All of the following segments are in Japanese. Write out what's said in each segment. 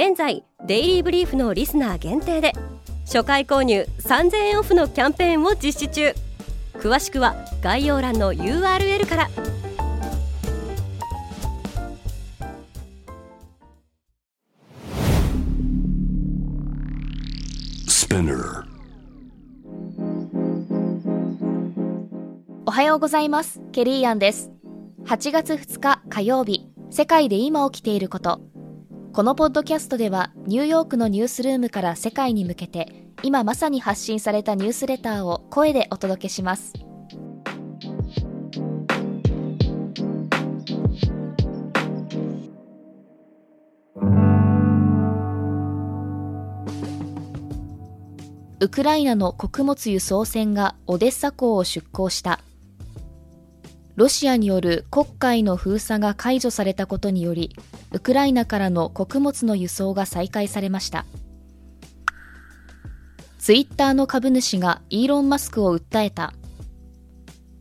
現在デイリーブリーフのリスナー限定で初回購入3000円オフのキャンペーンを実施中。詳しくは概要欄の URL から。おはようございます。ケリーアンです。8月2日火曜日。世界で今起きていることこのポッドキャストではニューヨークのニュースルームから世界に向けて今まさに発信されたニュースレターを声でお届けします。ウクライナの穀物輸送船がオデッサ港を出港した。ロシアによる黒海の封鎖が解除されたことによりウクライナからの穀物の輸送が再開されました。ツイッターの株主がイーロン・マスクを訴えた。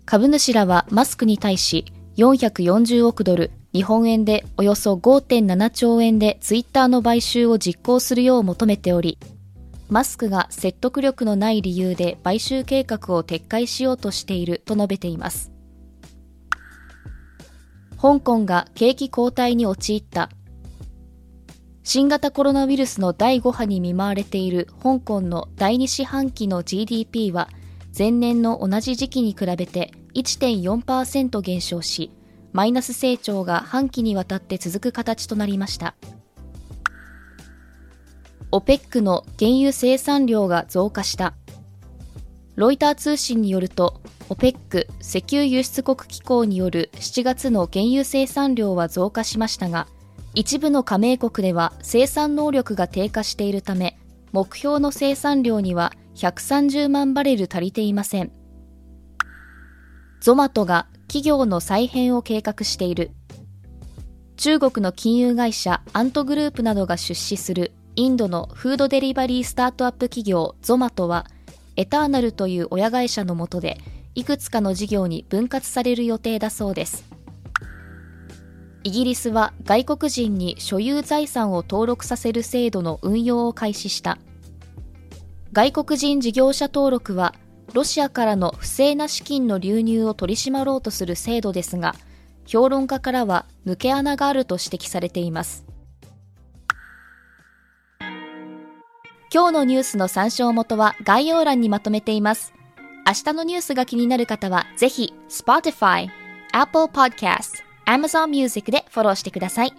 株主らはマスクに対し440億ドル日本円でおよそ5.7兆円でツイッターの買収を実行するよう求めておりマスクが説得力のない理由で買収計画を撤回しようとしていると述べています。香港が景気後退に陥った。新型コロナウイルスの第5波に見舞われている香港の第2四半期の GDP は前年の同じ時期に比べて1.4%減少しマイナス成長が半期にわたって続く形となりました。OPEC の原油生産量が増加した。ロイター通信によると OPEC 石油輸出国機構による7月の原油生産量は増加しましたが一部の加盟国では生産能力が低下しているため目標の生産量には130万バレル足りていません。ゾマトが企業の再編を計画している。中国の金融会社アントグループなどが出資するインドのフードデリバリースタートアップ企業ゾマトはエターナルという親会社のもとでいくつかの事業に分割される予定だそうです。イギリスは外国人に所有財産を登録させる制度の運用を開始した。外国人事業者登録はロシアからの不正な資金の流入を取り締まろうとする制度ですが評論家からは抜け穴があると指摘されています。今日のニュースの参照元は概要欄にまとめています。明日のニュースが気になる方は、ぜひ Spotify、Apple Podcast、Amazon Music でフォローしてください。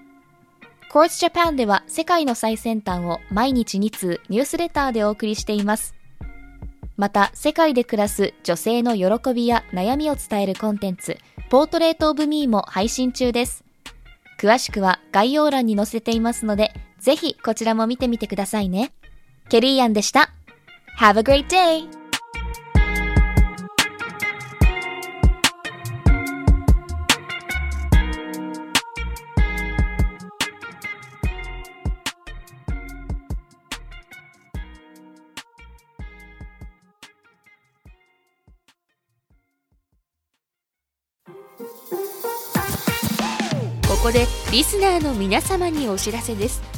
Quartz Japan では世界の最先端を毎日2通ニュースレターでお送りしています。また、世界で暮らす女性の喜びや悩みを伝えるコンテンツ、ポートレートオブミーも配信中です。詳しくは概要欄に載せていますので、ぜひこちらも見てみてくださいね。ケリーアンでした。Have a great day! ここでリスナーの皆様にお知らせです